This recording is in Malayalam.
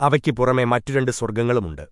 അവയ്ക്ക് പുറമെ മറ്റു രണ്ട് സ്വർഗങ്ങളുമുണ്ട്